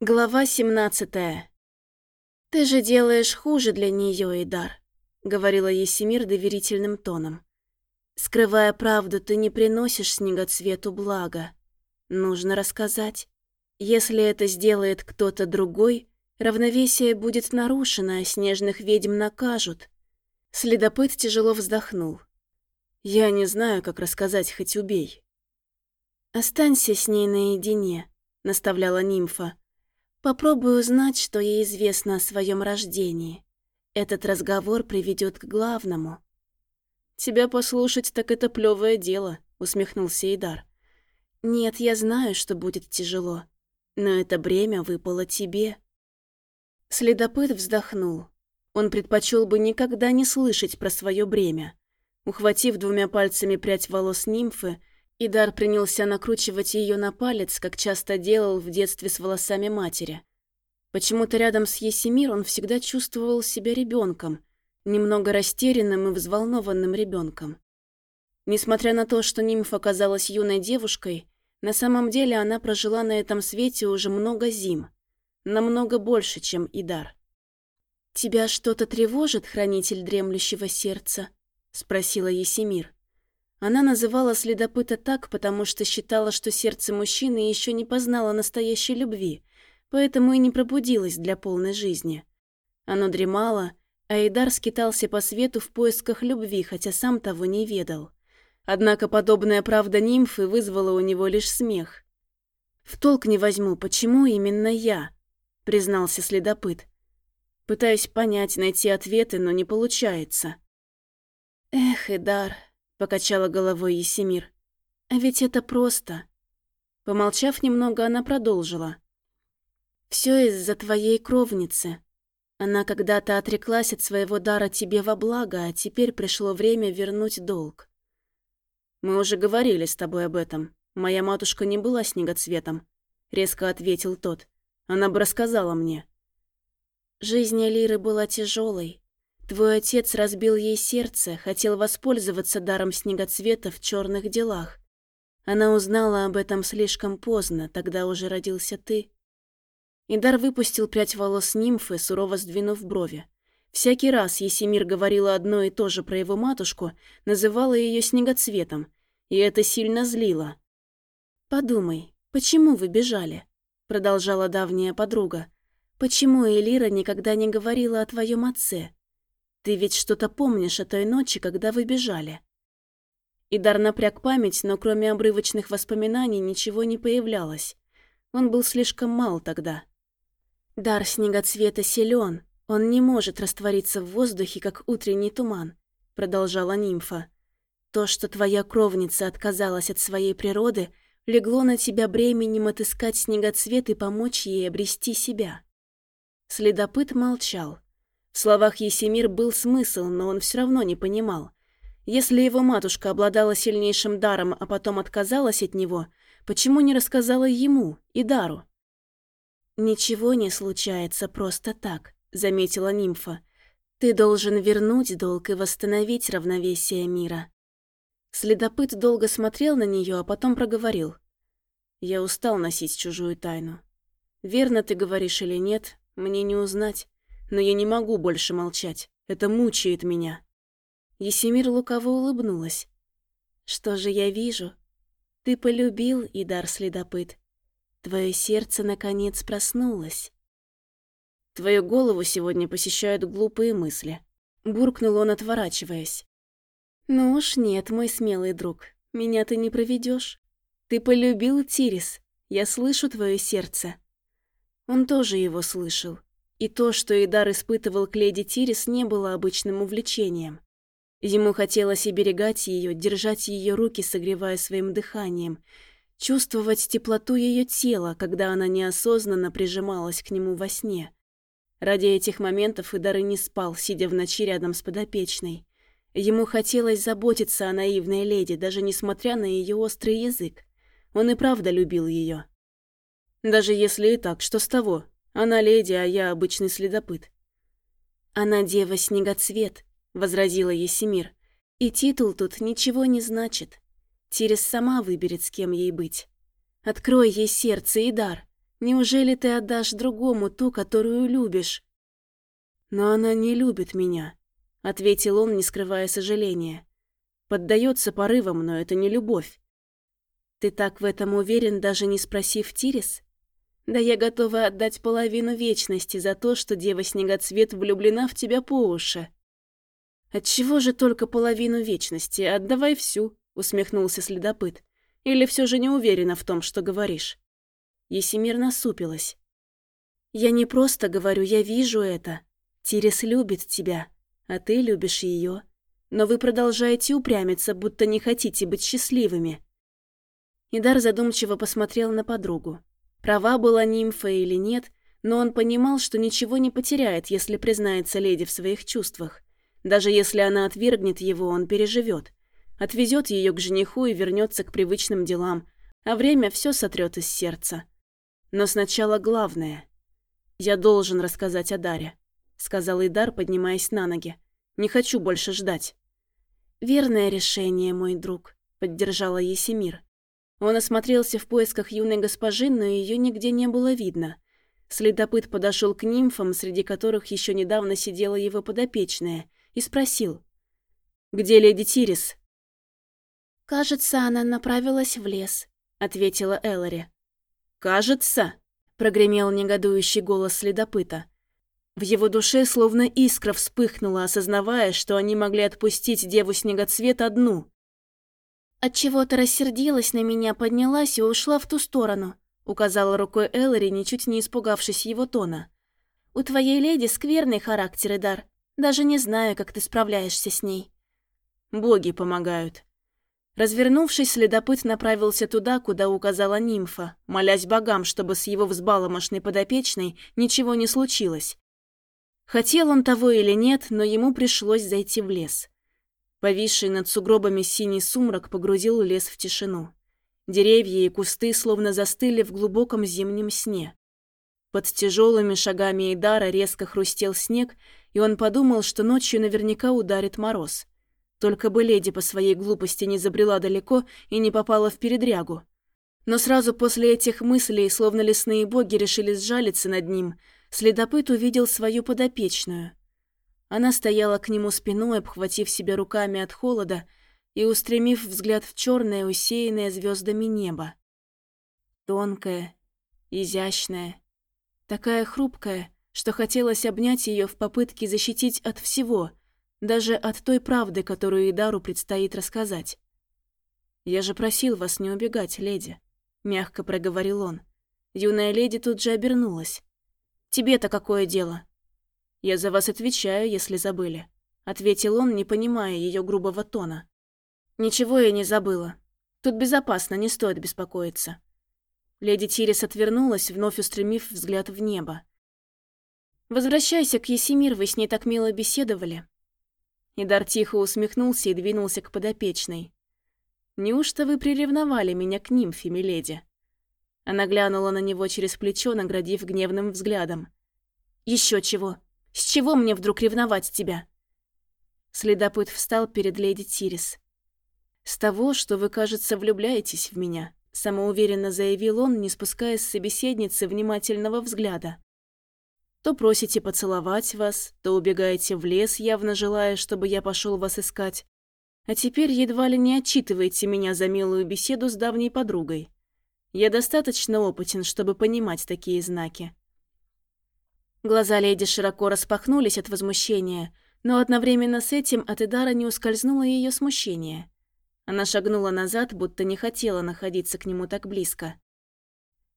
Глава 17. «Ты же делаешь хуже для нее, Идар», — говорила Есемир доверительным тоном. «Скрывая правду, ты не приносишь снегоцвету блага. Нужно рассказать. Если это сделает кто-то другой, равновесие будет нарушено, а снежных ведьм накажут». Следопыт тяжело вздохнул. «Я не знаю, как рассказать, хоть убей». «Останься с ней наедине», — наставляла нимфа. Попробую узнать, что ей известно о своем рождении. Этот разговор приведет к главному. «Тебя послушать, так это плевое дело», — усмехнулся Идар. «Нет, я знаю, что будет тяжело, но это бремя выпало тебе». Следопыт вздохнул. Он предпочел бы никогда не слышать про свое бремя. Ухватив двумя пальцами прядь волос нимфы, Идар принялся накручивать ее на палец, как часто делал в детстве с волосами матери. Почему-то рядом с Есемир он всегда чувствовал себя ребенком, немного растерянным и взволнованным ребенком. Несмотря на то, что нимф оказалась юной девушкой, на самом деле она прожила на этом свете уже много зим, намного больше, чем Идар. «Тебя что-то тревожит, хранитель дремлющего сердца?» — спросила Есемир. Она называла следопыта так, потому что считала, что сердце мужчины еще не познало настоящей любви, поэтому и не пробудилось для полной жизни. Оно дремало, а Эйдар скитался по свету в поисках любви, хотя сам того не ведал. Однако подобная правда нимфы вызвала у него лишь смех. «В толк не возьму, почему именно я?» — признался следопыт. Пытаюсь понять, найти ответы, но не получается. «Эх, Эдар, — покачала головой Есемир. «А ведь это просто». Помолчав немного, она продолжила. «Все из-за твоей кровницы. Она когда-то отреклась от своего дара тебе во благо, а теперь пришло время вернуть долг». «Мы уже говорили с тобой об этом. Моя матушка не была снегоцветом», — резко ответил тот. «Она бы рассказала мне». Жизнь Элиры была тяжелой, Твой отец разбил ей сердце, хотел воспользоваться даром снегоцвета в черных делах. Она узнала об этом слишком поздно, тогда уже родился ты. Идар выпустил прядь волос нимфы, сурово сдвинув брови. Всякий раз Есемир говорила одно и то же про его матушку, называла ее снегоцветом, и это сильно злило. «Подумай, почему вы бежали?» — продолжала давняя подруга. «Почему Элира никогда не говорила о твоем отце?» Ты ведь что-то помнишь о той ночи, когда вы бежали?» Идар напряг память, но кроме обрывочных воспоминаний ничего не появлялось. Он был слишком мал тогда. «Дар снегоцвета силен, он не может раствориться в воздухе, как утренний туман», — продолжала нимфа. «То, что твоя кровница отказалась от своей природы, легло на тебя бременем отыскать снегоцвет и помочь ей обрести себя». Следопыт молчал. В словах Есемир был смысл, но он все равно не понимал. Если его матушка обладала сильнейшим даром, а потом отказалась от него, почему не рассказала ему и дару? «Ничего не случается просто так», — заметила нимфа. «Ты должен вернуть долг и восстановить равновесие мира». Следопыт долго смотрел на нее, а потом проговорил. «Я устал носить чужую тайну. Верно ты говоришь или нет, мне не узнать но я не могу больше молчать. Это мучает меня». Есемир лукаво улыбнулась. «Что же я вижу? Ты полюбил, Идар Следопыт. Твое сердце, наконец, проснулось». «Твою голову сегодня посещают глупые мысли», — буркнул он, отворачиваясь. «Ну уж нет, мой смелый друг, меня ты не проведешь. Ты полюбил Тирис, я слышу твое сердце». Он тоже его слышал. И то, что Идар испытывал к леди Тирис, не было обычным увлечением. Ему хотелось оберегать ее, держать ее руки, согревая своим дыханием, чувствовать теплоту ее тела, когда она неосознанно прижималась к нему во сне. Ради этих моментов Идар и не спал, сидя в ночи рядом с подопечной. Ему хотелось заботиться о наивной леди, даже несмотря на ее острый язык. Он и правда любил ее. Даже если и так, что с того? Она леди, а я обычный следопыт». «Она дева-снегоцвет», — возразила Есемир. «И титул тут ничего не значит. Тирис сама выберет, с кем ей быть. Открой ей сердце и дар. Неужели ты отдашь другому ту, которую любишь?» «Но она не любит меня», — ответил он, не скрывая сожаления. «Поддается порывам, но это не любовь». «Ты так в этом уверен, даже не спросив Тирис?» «Да я готова отдать половину вечности за то, что дева-снегоцвет влюблена в тебя по уши». «Отчего же только половину вечности? Отдавай всю», — усмехнулся следопыт. «Или все же не уверена в том, что говоришь?» Есимир насупилась. «Я не просто говорю, я вижу это. Тирис любит тебя, а ты любишь ее. Но вы продолжаете упрямиться, будто не хотите быть счастливыми». Идар задумчиво посмотрел на подругу. Права была нимфа или нет, но он понимал, что ничего не потеряет, если признается леди в своих чувствах. Даже если она отвергнет его, он переживет. Отвезет ее к жениху и вернется к привычным делам, а время все сотрет из сердца. Но сначала главное. «Я должен рассказать о Даре», — сказал Идар, поднимаясь на ноги. «Не хочу больше ждать». «Верное решение, мой друг», — поддержала Есемир. Он осмотрелся в поисках юной госпожи, но ее нигде не было видно. Следопыт подошел к нимфам, среди которых еще недавно сидела его подопечная, и спросил. «Где леди Тирис?» «Кажется, она направилась в лес», — ответила Эллари. «Кажется», — прогремел негодующий голос следопыта. В его душе словно искра вспыхнула, осознавая, что они могли отпустить деву-снегоцвет одну. «Отчего-то рассердилась на меня, поднялась и ушла в ту сторону», — указала рукой Эллари, ничуть не испугавшись его тона. «У твоей леди скверный характер и дар. Даже не знаю, как ты справляешься с ней». «Боги помогают», Развернувшись, следопыт направился туда, куда указала нимфа, молясь богам, чтобы с его взбаломошной подопечной ничего не случилось. Хотел он того или нет, но ему пришлось зайти в лес. Повисший над сугробами синий сумрак погрузил лес в тишину. Деревья и кусты словно застыли в глубоком зимнем сне. Под тяжелыми шагами Эйдара резко хрустел снег, и он подумал, что ночью наверняка ударит мороз. Только бы леди по своей глупости не забрела далеко и не попала в передрягу. Но сразу после этих мыслей, словно лесные боги решили сжалиться над ним, следопыт увидел свою подопечную. Она стояла к нему спиной, обхватив себя руками от холода и устремив взгляд в черное, усеянное звездами небо. Тонкая, изящная, такая хрупкая, что хотелось обнять ее в попытке защитить от всего — даже от той правды, которую Идару предстоит рассказать. «Я же просил вас не убегать, леди», — мягко проговорил он. Юная леди тут же обернулась. «Тебе-то какое дело?» «Я за вас отвечаю, если забыли», — ответил он, не понимая ее грубого тона. «Ничего я не забыла. Тут безопасно, не стоит беспокоиться». Леди Тирис отвернулась, вновь устремив взгляд в небо. «Возвращайся к Есимир, вы с ней так мило беседовали. Идар тихо усмехнулся и двинулся к подопечной. «Неужто вы приревновали меня к нимфе, миледи?» Она глянула на него через плечо, наградив гневным взглядом. «Еще чего? С чего мне вдруг ревновать тебя?» Следопыт встал перед леди Тирис. «С того, что вы, кажется, влюбляетесь в меня», самоуверенно заявил он, не спуская с собеседницы внимательного взгляда. То просите поцеловать вас, то убегаете в лес, явно желая, чтобы я пошел вас искать. А теперь едва ли не отчитываете меня за милую беседу с давней подругой. Я достаточно опытен, чтобы понимать такие знаки. Глаза леди широко распахнулись от возмущения, но одновременно с этим от Эдара не ускользнуло ее смущение. Она шагнула назад, будто не хотела находиться к нему так близко.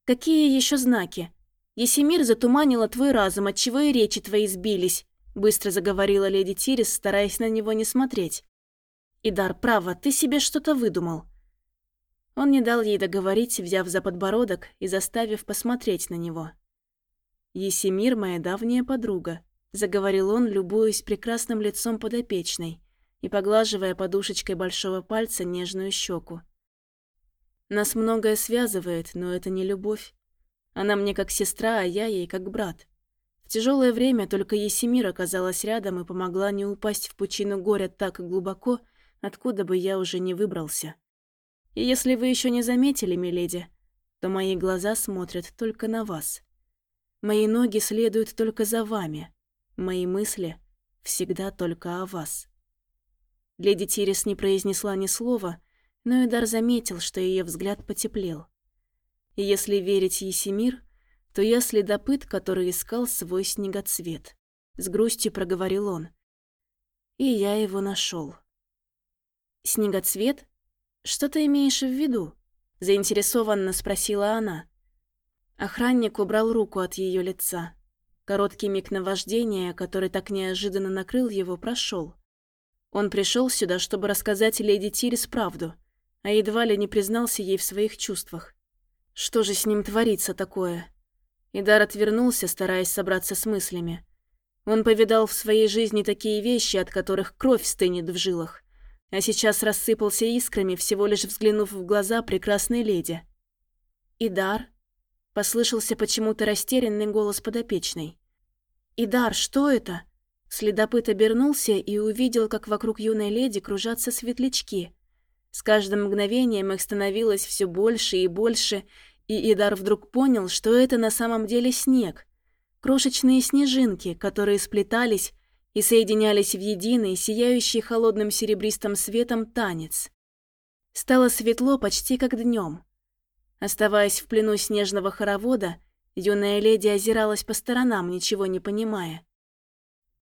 «Какие еще знаки?» Есемир затуманила твой разум, отчего и речи твои сбились», — быстро заговорила леди Тирис, стараясь на него не смотреть. «Идар, право, ты себе что-то выдумал». Он не дал ей договорить, взяв за подбородок и заставив посмотреть на него. «Есемир — моя давняя подруга», — заговорил он, любуясь прекрасным лицом подопечной и поглаживая подушечкой большого пальца нежную щеку. «Нас многое связывает, но это не любовь. Она мне как сестра, а я ей как брат. В тяжелое время только Есемир оказалась рядом и помогла не упасть в пучину горя так глубоко, откуда бы я уже не выбрался. И если вы еще не заметили, миледи, то мои глаза смотрят только на вас. Мои ноги следуют только за вами. Мои мысли всегда только о вас. Леди Тирис не произнесла ни слова, но Идар заметил, что ее взгляд потеплел. И если верить Есемир, то я следопыт, который искал свой снегоцвет. С грустью проговорил он. И я его нашел. «Снегоцвет? Что ты имеешь в виду?» Заинтересованно спросила она. Охранник убрал руку от ее лица. Короткий миг наваждения, который так неожиданно накрыл его, прошел. Он пришел сюда, чтобы рассказать леди Тирис правду, а едва ли не признался ей в своих чувствах. Что же с ним творится такое? Идар отвернулся, стараясь собраться с мыслями. Он повидал в своей жизни такие вещи, от которых кровь стынет в жилах, а сейчас рассыпался искрами, всего лишь взглянув в глаза прекрасной леди. «Идар?» — послышался почему-то растерянный голос подопечной. «Идар, что это?» Следопыт обернулся и увидел, как вокруг юной леди кружатся светлячки. С каждым мгновением их становилось все больше и больше, и Идар вдруг понял, что это на самом деле снег. Крошечные снежинки, которые сплетались и соединялись в единый, сияющий холодным серебристым светом танец. Стало светло почти как днем. Оставаясь в плену снежного хоровода, юная леди озиралась по сторонам, ничего не понимая.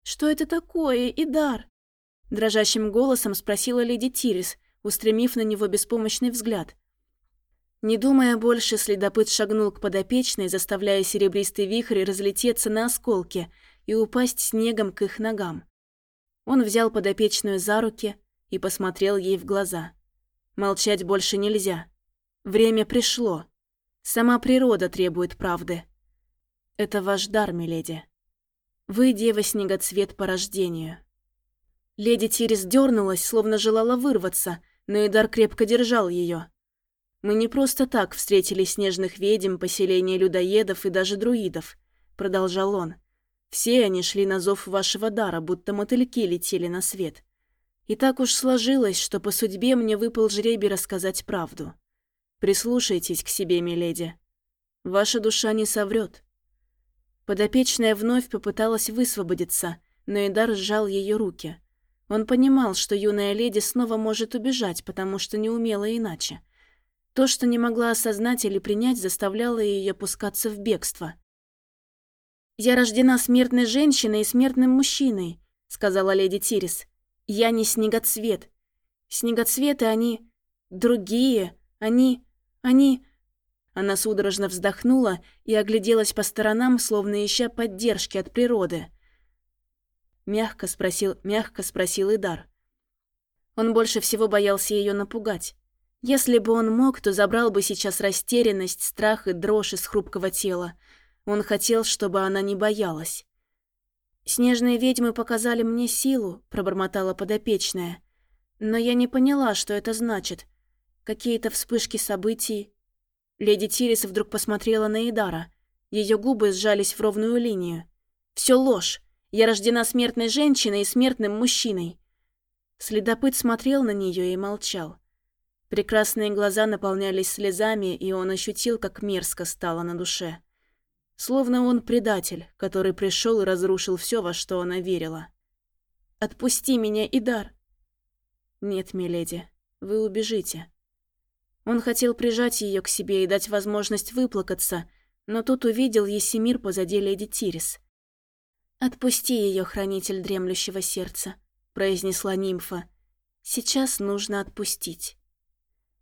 «Что это такое, Идар?» Дрожащим голосом спросила леди Тирис, устремив на него беспомощный взгляд. Не думая больше, следопыт шагнул к подопечной, заставляя серебристый вихрь разлететься на осколки и упасть снегом к их ногам. Он взял подопечную за руки и посмотрел ей в глаза. Молчать больше нельзя. Время пришло. Сама природа требует правды. Это ваш дар, миледи. Вы дева-снегоцвет по рождению. Леди Тирис дернулась, словно желала вырваться, но Идар крепко держал ее. Мы не просто так встретили снежных ведьм, поселение людоедов и даже друидов, продолжал он. Все они шли на зов вашего дара, будто мотыльки летели на свет. И так уж сложилось, что по судьбе мне выпал жребий рассказать правду. Прислушайтесь к себе, миледи. Ваша душа не соврет. Подопечная вновь попыталась высвободиться, но Идар сжал ее руки. Он понимал, что юная леди снова может убежать, потому что не умела иначе. То, что не могла осознать или принять, заставляло ее пускаться в бегство. «Я рождена смертной женщиной и смертным мужчиной», — сказала леди Тирис. «Я не снегоцвет. Снегоцветы, они... другие. Они... они...» Она судорожно вздохнула и огляделась по сторонам, словно ища поддержки от природы. Мягко спросил, мягко спросил Идар. Он больше всего боялся ее напугать. Если бы он мог, то забрал бы сейчас растерянность, страх и дрожь из хрупкого тела. Он хотел, чтобы она не боялась. «Снежные ведьмы показали мне силу», — пробормотала подопечная. «Но я не поняла, что это значит. Какие-то вспышки событий, Леди Тирис вдруг посмотрела на Идара. Ее губы сжались в ровную линию. «Все ложь. Я рождена смертной женщиной и смертным мужчиной». Следопыт смотрел на нее и молчал. Прекрасные глаза наполнялись слезами, и он ощутил, как мерзко стало на душе. Словно он предатель, который пришел и разрушил все, во что она верила. «Отпусти меня, Идар!» «Нет, миледи, вы убежите», он хотел прижать ее к себе и дать возможность выплакаться, но тут увидел Есемир позади леди Тирис. «Отпусти ее, хранитель дремлющего сердца», — произнесла нимфа. «Сейчас нужно отпустить».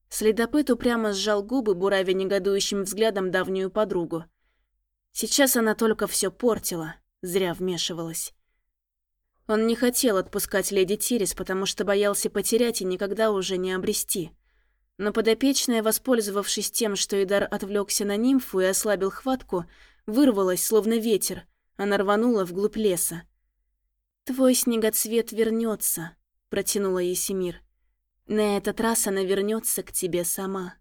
Следопыт упрямо сжал губы, буравя негодующим взглядом давнюю подругу. Сейчас она только все портила, зря вмешивалась. Он не хотел отпускать леди Тирис, потому что боялся потерять и никогда уже не обрести. Но подопечная, воспользовавшись тем, что Идар отвлекся на нимфу и ослабил хватку, вырвалась, словно ветер. Она рванула вглубь леса. «Твой снегоцвет вернется», — протянула Есемир. «На этот раз она вернется к тебе сама».